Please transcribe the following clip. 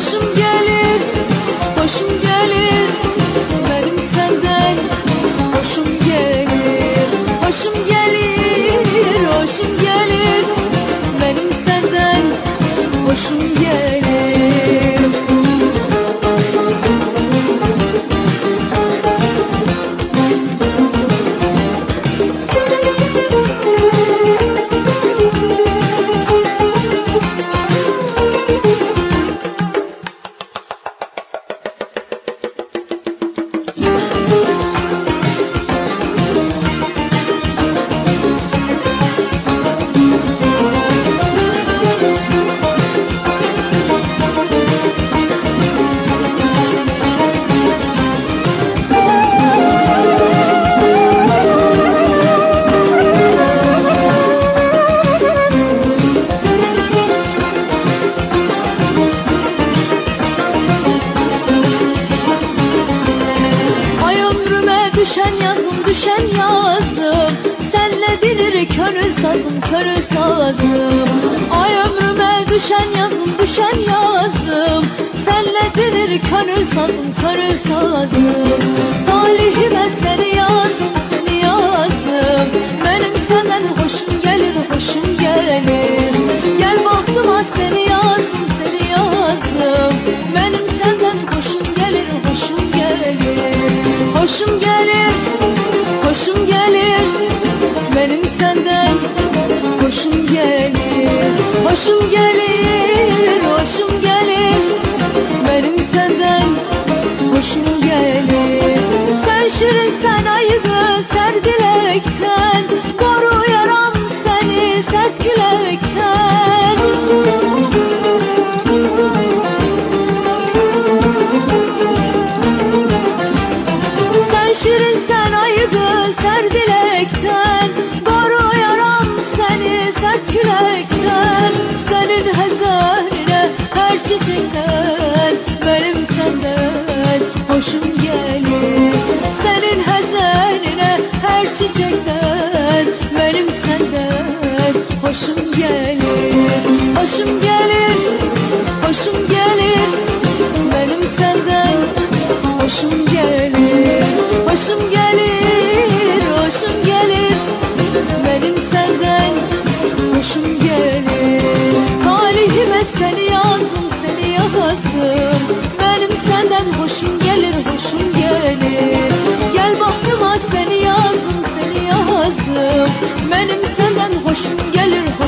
身边。sazım kör sazım. Ay ömrüme düşen yazım düşen yazım Senle denir kör sazım kör sazım. Talihime 树叶里 hoşum gelir Hoşum gelir, hoşum gelir. Benim senden hoşum gelir. Talihime seni yazdım, seni yazasım Benim senden hoşum gelir, hoşum gelir. Gel baktıma seni yazdım, seni yazdım. Benim senden hoşum gelir, hoşum